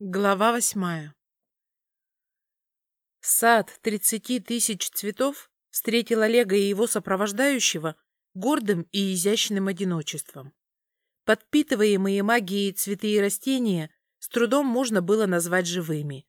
Глава восьмая Сад тридцати тысяч цветов встретил Олега и его сопровождающего гордым и изящным одиночеством. Подпитываемые магией цветы и растения с трудом можно было назвать живыми.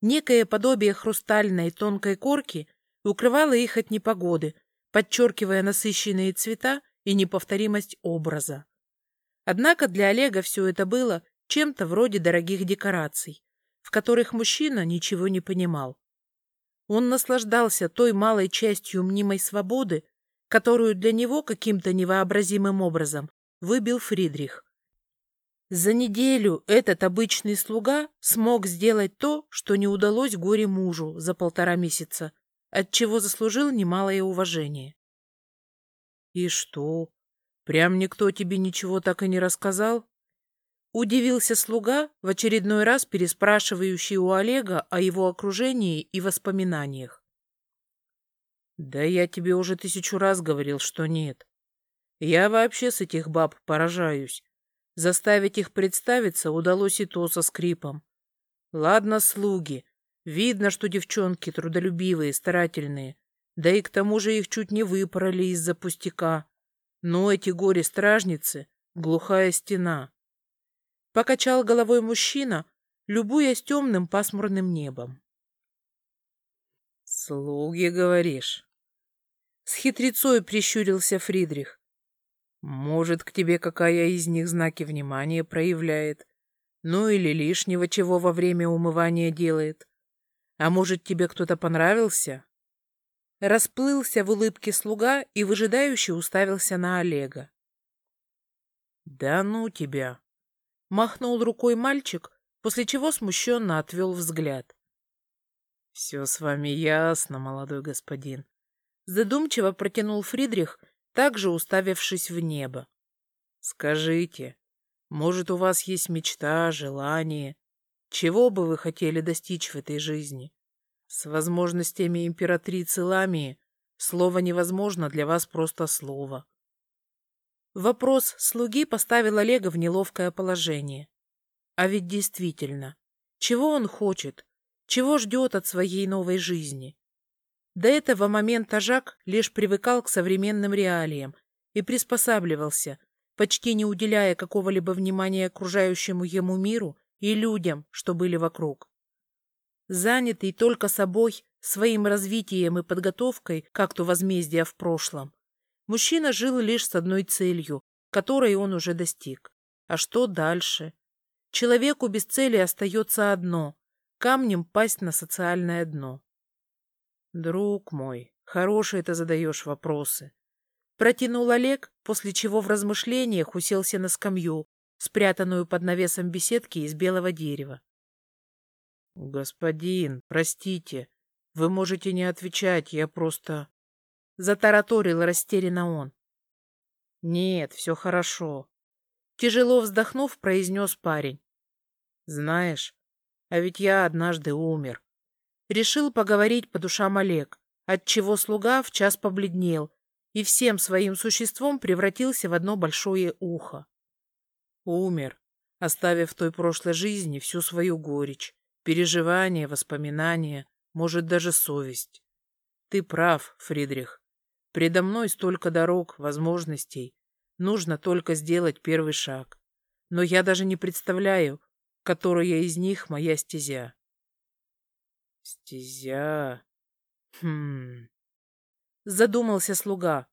Некое подобие хрустальной тонкой корки укрывало их от непогоды, подчеркивая насыщенные цвета и неповторимость образа. Однако для Олега все это было – чем-то вроде дорогих декораций, в которых мужчина ничего не понимал. Он наслаждался той малой частью мнимой свободы, которую для него каким-то невообразимым образом выбил Фридрих. За неделю этот обычный слуга смог сделать то, что не удалось горе мужу за полтора месяца, от чего заслужил немалое уважение. — И что? Прям никто тебе ничего так и не рассказал? Удивился слуга, в очередной раз переспрашивающий у Олега о его окружении и воспоминаниях. «Да я тебе уже тысячу раз говорил, что нет. Я вообще с этих баб поражаюсь. Заставить их представиться удалось и то со скрипом. Ладно, слуги. Видно, что девчонки трудолюбивые, старательные. Да и к тому же их чуть не выпороли из-за пустяка. Но эти горе-стражницы — глухая стена. Покачал головой мужчина, любуясь темным пасмурным небом. «Слуги, говоришь?» С хитрецой прищурился Фридрих. «Может, к тебе какая из них знаки внимания проявляет? Ну или лишнего чего во время умывания делает? А может, тебе кто-то понравился?» Расплылся в улыбке слуга и выжидающе уставился на Олега. «Да ну тебя!» Махнул рукой мальчик, после чего смущенно отвел взгляд. «Все с вами ясно, молодой господин», — задумчиво протянул Фридрих, также уставившись в небо. «Скажите, может, у вас есть мечта, желание? Чего бы вы хотели достичь в этой жизни? С возможностями императрицы Ламии слово невозможно для вас просто слово. Вопрос слуги поставил Олега в неловкое положение. А ведь действительно, чего он хочет, чего ждет от своей новой жизни? До этого момента Жак лишь привыкал к современным реалиям и приспосабливался, почти не уделяя какого-либо внимания окружающему ему миру и людям, что были вокруг. Занятый только собой, своим развитием и подготовкой к акту возмездия в прошлом, Мужчина жил лишь с одной целью, которой он уже достиг. А что дальше? Человеку без цели остается одно — камнем пасть на социальное дно. Друг мой, хорошие ты задаешь вопросы. Протянул Олег, после чего в размышлениях уселся на скамью, спрятанную под навесом беседки из белого дерева. «Господин, простите, вы можете не отвечать, я просто...» Затараторил растерянно он. Нет, все хорошо. Тяжело вздохнув, произнес парень. Знаешь, а ведь я однажды умер. Решил поговорить по душам Олег, отчего слуга в час побледнел и всем своим существом превратился в одно большое ухо. Умер, оставив в той прошлой жизни всю свою горечь, переживания, воспоминания, может, даже совесть. Ты прав, Фридрих. Предо мной столько дорог, возможностей. Нужно только сделать первый шаг. Но я даже не представляю, которая из них моя стезя. Стезя... Хм... Задумался слуга.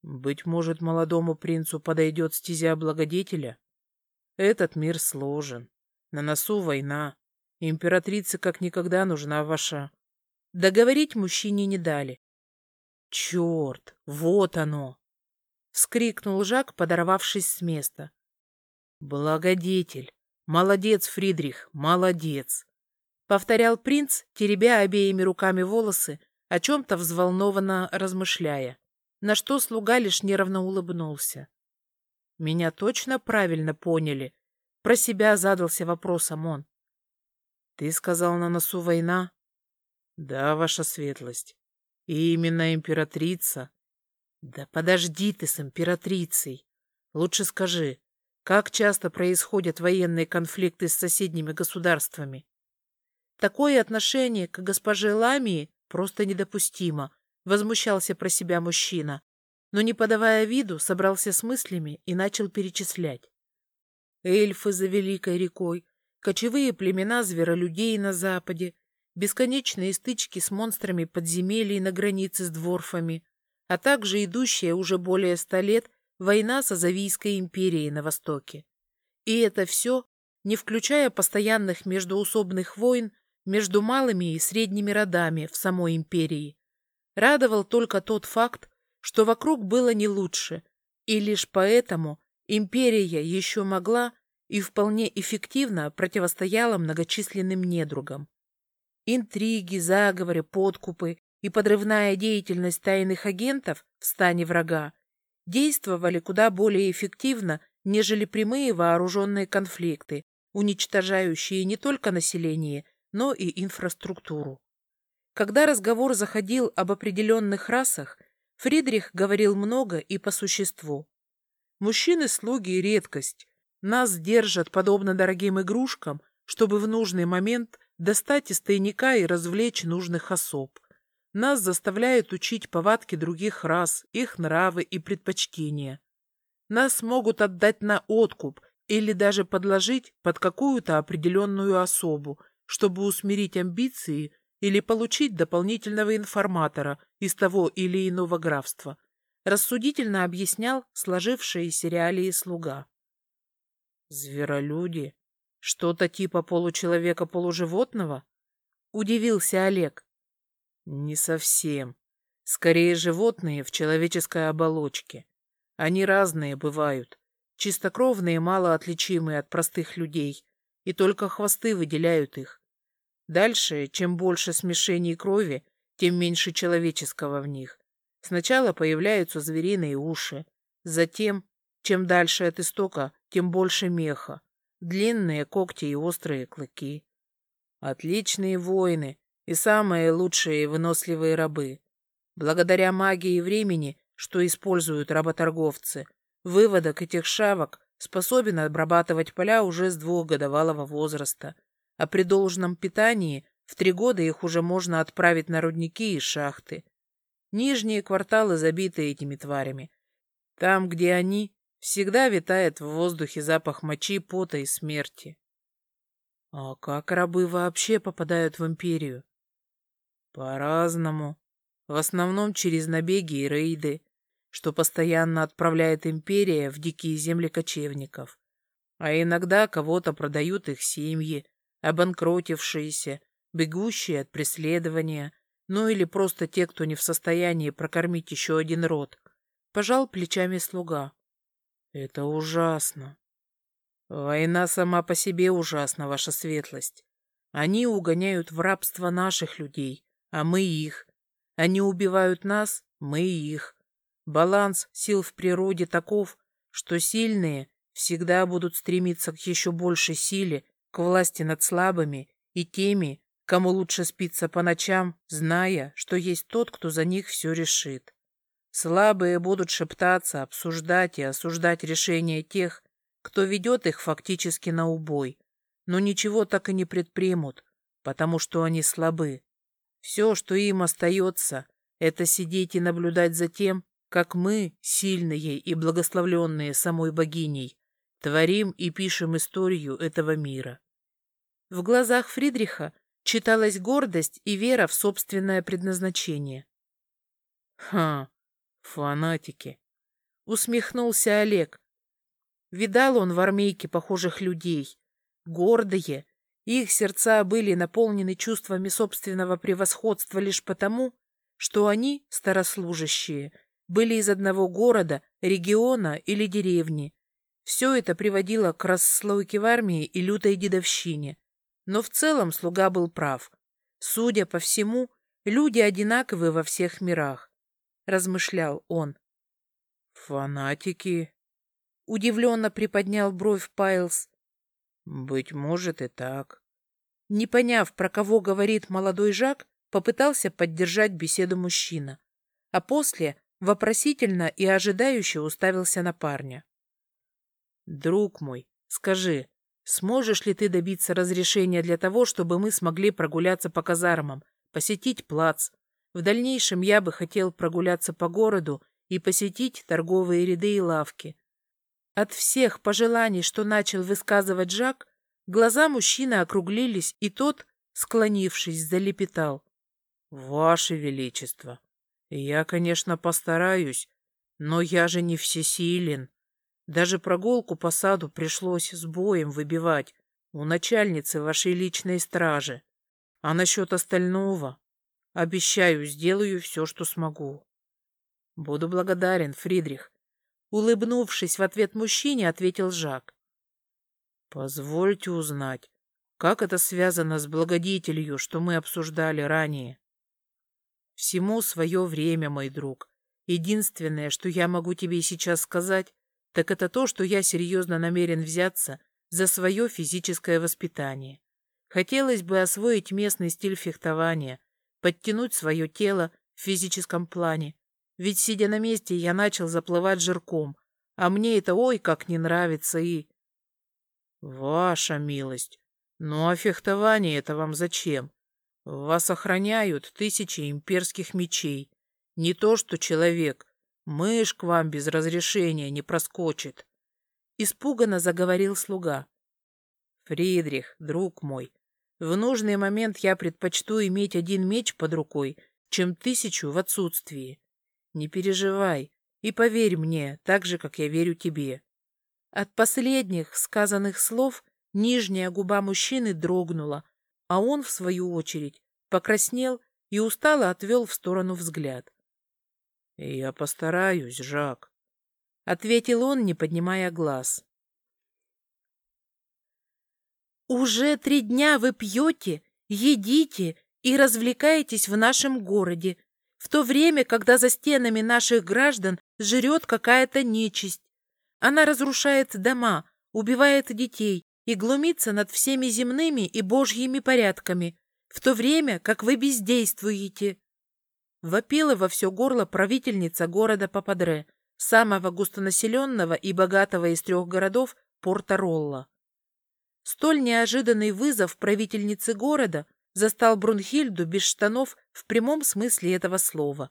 Быть может, молодому принцу подойдет стезя благодетеля? Этот мир сложен. На носу война. Императрице как никогда нужна ваша... Договорить мужчине не дали. «Черт, вот оно!» — вскрикнул Жак, подорвавшись с места. «Благодетель! Молодец, Фридрих, молодец!» — повторял принц, теребя обеими руками волосы, о чем-то взволнованно размышляя, на что слуга лишь нервно улыбнулся. «Меня точно правильно поняли?» — про себя задался вопросом он. «Ты сказал на носу война?» «Да, ваша светлость». И именно императрица. Да подожди ты с императрицей. Лучше скажи, Как часто происходят военные конфликты с соседними государствами? Такое отношение к госпоже Ламии просто недопустимо, возмущался про себя мужчина, но, не подавая виду, собрался с мыслями и начал перечислять. Эльфы за Великой рекой, кочевые племена зверолюдей на западе, бесконечные стычки с монстрами подземелий на границе с дворфами, а также идущая уже более ста лет война с Азавийской империей на востоке. И это все, не включая постоянных междуусобных войн между малыми и средними родами в самой империи. Радовал только тот факт, что вокруг было не лучше, и лишь поэтому империя еще могла и вполне эффективно противостояла многочисленным недругам. Интриги, заговоры, подкупы и подрывная деятельность тайных агентов в стане врага действовали куда более эффективно, нежели прямые вооруженные конфликты, уничтожающие не только население, но и инфраструктуру. Когда разговор заходил об определенных расах, Фридрих говорил много и по существу. Мужчины-слуги — редкость. Нас держат подобно дорогим игрушкам, чтобы в нужный момент достать из тайника и развлечь нужных особ. Нас заставляют учить повадки других рас, их нравы и предпочтения. Нас могут отдать на откуп или даже подложить под какую-то определенную особу, чтобы усмирить амбиции или получить дополнительного информатора из того или иного графства, рассудительно объяснял сложившиеся реалии слуга. «Зверолюди? Что-то типа получеловека-полуживотного?» — удивился Олег. «Не совсем. Скорее, животные в человеческой оболочке. Они разные бывают. Чистокровные мало отличимые от простых людей, и только хвосты выделяют их. Дальше, чем больше смешений крови, тем меньше человеческого в них. Сначала появляются звериные уши, затем, чем дальше от истока, тем больше меха, длинные когти и острые клыки. Отличные воины и самые лучшие выносливые рабы. Благодаря магии времени, что используют работорговцы, выводок этих шавок способен обрабатывать поля уже с двухгодовалого возраста – а при должном питании в три года их уже можно отправить на рудники и шахты. Нижние кварталы забиты этими тварями. Там, где они, всегда витает в воздухе запах мочи, пота и смерти. А как рабы вообще попадают в империю? По-разному. В основном через набеги и рейды, что постоянно отправляет империя в дикие земли кочевников. А иногда кого-то продают их семьи, обанкротившиеся, бегущие от преследования, ну или просто те, кто не в состоянии прокормить еще один род. Пожал плечами слуга. Это ужасно. Война сама по себе ужасна, ваша светлость. Они угоняют в рабство наших людей, а мы их. Они убивают нас, мы их. Баланс сил в природе таков, что сильные всегда будут стремиться к еще большей силе к власти над слабыми и теми, кому лучше спится по ночам, зная, что есть тот, кто за них все решит. Слабые будут шептаться, обсуждать и осуждать решения тех, кто ведет их фактически на убой, но ничего так и не предпримут, потому что они слабы. Все, что им остается, это сидеть и наблюдать за тем, как мы, сильные и благословленные самой богиней, Творим и пишем историю этого мира. В глазах Фридриха читалась гордость и вера в собственное предназначение. «Ха, фанатики!» — усмехнулся Олег. Видал он в армейке похожих людей. Гордые, их сердца были наполнены чувствами собственного превосходства лишь потому, что они, старослужащие, были из одного города, региона или деревни, все это приводило к расслойке в армии и лютой дедовщине. Но в целом слуга был прав. Судя по всему, люди одинаковы во всех мирах, — размышлял он. «Фанатики?» — удивленно приподнял бровь Пайлз. «Быть может и так». Не поняв, про кого говорит молодой Жак, попытался поддержать беседу мужчина, а после вопросительно и ожидающе уставился на парня. Друг мой, скажи, сможешь ли ты добиться разрешения для того, чтобы мы смогли прогуляться по казармам, посетить плац? В дальнейшем я бы хотел прогуляться по городу и посетить торговые ряды и лавки. От всех пожеланий, что начал высказывать Жак, глаза мужчины округлились, и тот, склонившись, залепетал. — Ваше Величество, я, конечно, постараюсь, но я же не всесилен. Даже прогулку по саду пришлось с боем выбивать у начальницы вашей личной стражи. А насчет остального, обещаю, сделаю все, что смогу. Буду благодарен, Фридрих. Улыбнувшись в ответ мужчине, ответил Жак. Позвольте узнать, как это связано с благодетелью, что мы обсуждали ранее? Всему свое время, мой друг. Единственное, что я могу тебе сейчас сказать, так это то, что я серьезно намерен взяться за свое физическое воспитание. Хотелось бы освоить местный стиль фехтования, подтянуть свое тело в физическом плане, ведь, сидя на месте, я начал заплывать жирком, а мне это ой как не нравится и... Ваша милость, ну а фехтование это вам зачем? Вас охраняют тысячи имперских мечей. Не то что человек. Мышь к вам без разрешения не проскочит. Испуганно заговорил слуга. Фридрих, друг мой, в нужный момент я предпочту иметь один меч под рукой, чем тысячу в отсутствии. Не переживай и поверь мне, так же, как я верю тебе. От последних сказанных слов нижняя губа мужчины дрогнула, а он, в свою очередь, покраснел и устало отвел в сторону взгляд. — Я постараюсь, Жак, — ответил он, не поднимая глаз. — Уже три дня вы пьете, едите и развлекаетесь в нашем городе, в то время, когда за стенами наших граждан жрет какая-то нечисть. Она разрушает дома, убивает детей и глумится над всеми земными и божьими порядками, в то время, как вы бездействуете. Вопила во все горло правительница города Пападре, самого густонаселенного и богатого из трех городов Порто-Ролло. Столь неожиданный вызов правительницы города застал Брунхильду без штанов в прямом смысле этого слова.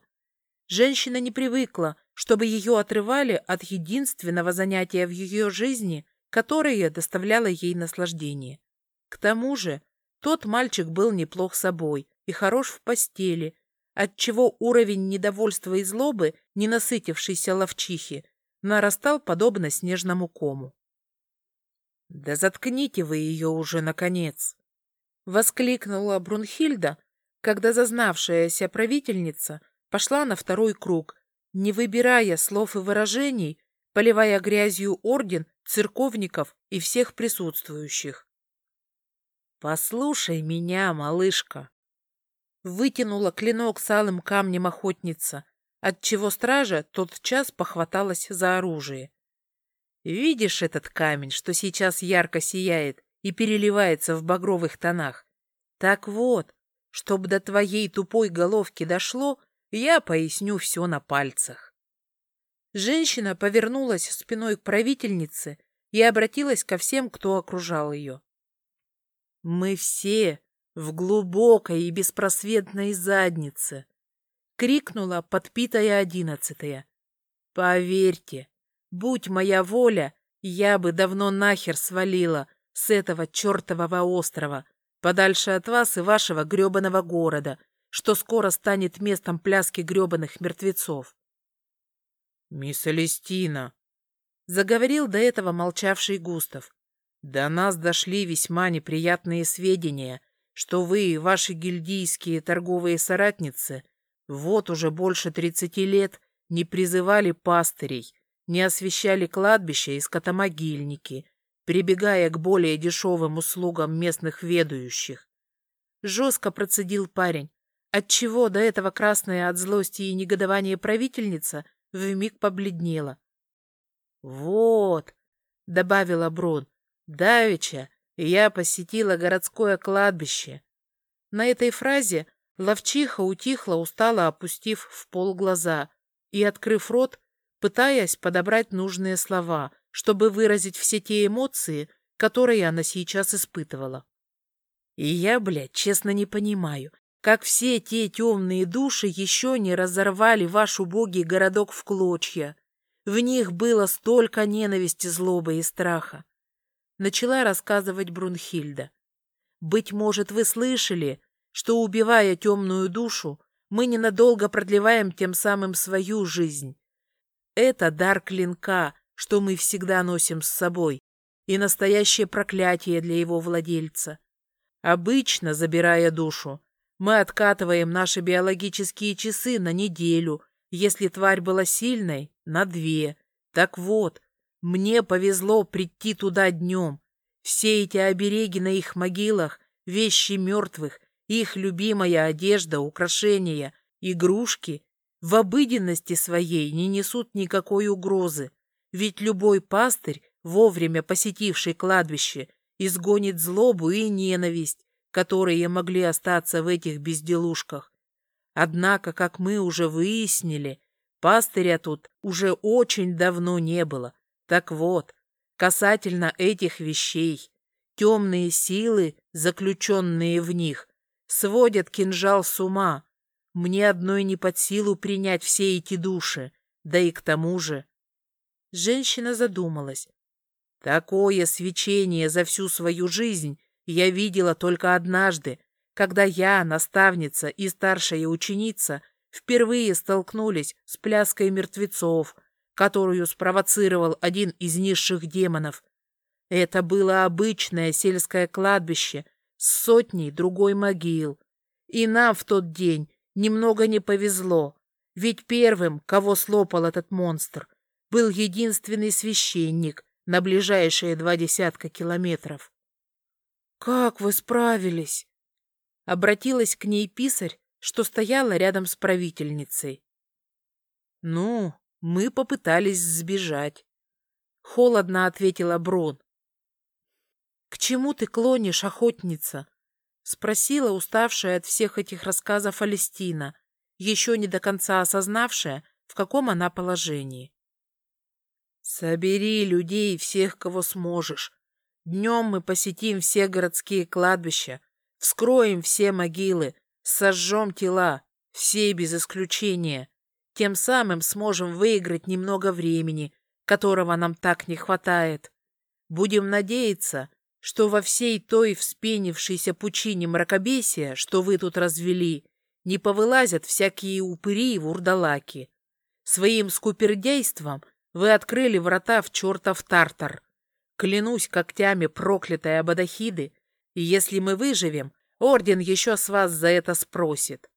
Женщина не привыкла, чтобы ее отрывали от единственного занятия в ее жизни, которое доставляло ей наслаждение. К тому же, тот мальчик был неплох собой и хорош в постели, отчего уровень недовольства и злобы, не насытившейся ловчихи, нарастал подобно снежному кому. «Да заткните вы ее уже, наконец!» — воскликнула Брунхильда, когда зазнавшаяся правительница пошла на второй круг, не выбирая слов и выражений, поливая грязью орден, церковников и всех присутствующих. «Послушай меня, малышка!» Вытянула клинок с алым камнем охотница, отчего стража тотчас похваталась за оружие. «Видишь этот камень, что сейчас ярко сияет и переливается в багровых тонах. Так вот, чтобы до твоей тупой головки дошло, я поясню все на пальцах. Женщина повернулась спиной к правительнице и обратилась ко всем, кто окружал ее. «Мы все в глубокой и беспросветной заднице!» — крикнула подпитая одиннадцатая. «Поверьте, будь моя воля, я бы давно нахер свалила, с этого чертового острова, подальше от вас и вашего гребаного города, что скоро станет местом пляски гребаных мертвецов. — Мисс Алистина, — заговорил до этого молчавший Густав, — до нас дошли весьма неприятные сведения, что вы и ваши гильдийские торговые соратницы вот уже больше тридцати лет не призывали пастырей, не освещали кладбища и скотомогильники, прибегая к более дешевым услугам местных ведущих. Жестко процедил парень, отчего до этого красная от злости и негодования правительница вмиг побледнела. «Вот», — добавила Брун, — «давеча я посетила городское кладбище». На этой фразе ловчиха утихла, устало опустив в пол глаза и, открыв рот, пытаясь подобрать нужные слова — чтобы выразить все те эмоции, которые она сейчас испытывала. И я, блядь, честно не понимаю, как все те темные души еще не разорвали ваш убогий городок в клочья. В них было столько ненависти, злобы и страха. Начала рассказывать Брунхильда. Быть может, вы слышали, что, убивая темную душу, мы ненадолго продлеваем тем самым свою жизнь. Это дар клинка, что мы всегда носим с собой, и настоящее проклятие для его владельца. Обычно, забирая душу, мы откатываем наши биологические часы на неделю, если тварь была сильной, на две. Так вот, мне повезло прийти туда днем. Все эти обереги на их могилах, вещи мертвых, их любимая одежда, украшения, игрушки в обыденности своей не несут никакой угрозы, ведь любой пастырь, вовремя посетивший кладбище, изгонит злобу и ненависть, которые могли остаться в этих безделушках. Однако, как мы уже выяснили, пастыря тут уже очень давно не было. Так вот, касательно этих вещей, темные силы, заключенные в них, сводят кинжал с ума. Мне одной не под силу принять все эти души, да и к тому же... Женщина задумалась, Такое свечение за всю свою жизнь я видела только однажды, когда я, наставница и старшая ученица, впервые столкнулись с пляской мертвецов, которую спровоцировал один из низших демонов. Это было обычное сельское кладбище с сотней другой могил. И нам в тот день немного не повезло, ведь первым, кого слопал этот монстр, был единственный священник — на ближайшие два десятка километров. «Как вы справились?» Обратилась к ней писарь, что стояла рядом с правительницей. «Ну, мы попытались сбежать», — холодно ответила Брон. «К чему ты клонишь, охотница?» — спросила уставшая от всех этих рассказов Алистина, еще не до конца осознавшая, в каком она положении. Собери людей, всех, кого сможешь. Днем мы посетим все городские кладбища, вскроем все могилы, сожжем тела, все без исключения. Тем самым сможем выиграть немного времени, которого нам так не хватает. Будем надеяться, что во всей той вспенившейся пучине мракобесия, что вы тут развели, не повылазят всякие упыри и вурдалаки. Своим скупердейством вы открыли врата в чертов Тартар. Клянусь когтями проклятой Абадахиды, и если мы выживем, орден еще с вас за это спросит.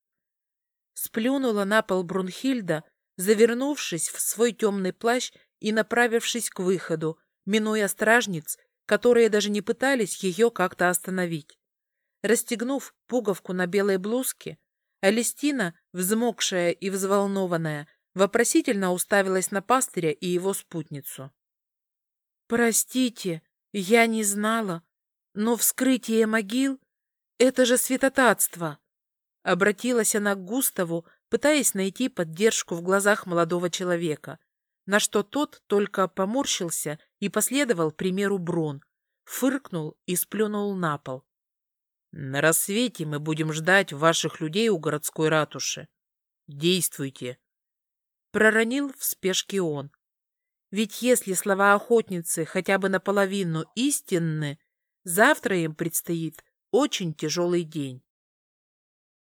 Сплюнула на пол Брунхильда, завернувшись в свой темный плащ и направившись к выходу, минуя стражниц, которые даже не пытались ее как-то остановить. Расстегнув пуговку на белой блузке, Алистина, взмокшая и взволнованная, вопросительно уставилась на пастыря и его спутницу. «Простите, я не знала, но вскрытие могил — это же святотатство!» Обратилась она к Густаву, пытаясь найти поддержку в глазах молодого человека, на что тот только поморщился и последовал примеру Брон, фыркнул и сплюнул на пол. «На рассвете мы будем ждать ваших людей у городской ратуши. Действуйте!» проронил в спешке он. Ведь если слова охотницы хотя бы наполовину истинны, завтра им предстоит очень тяжелый день.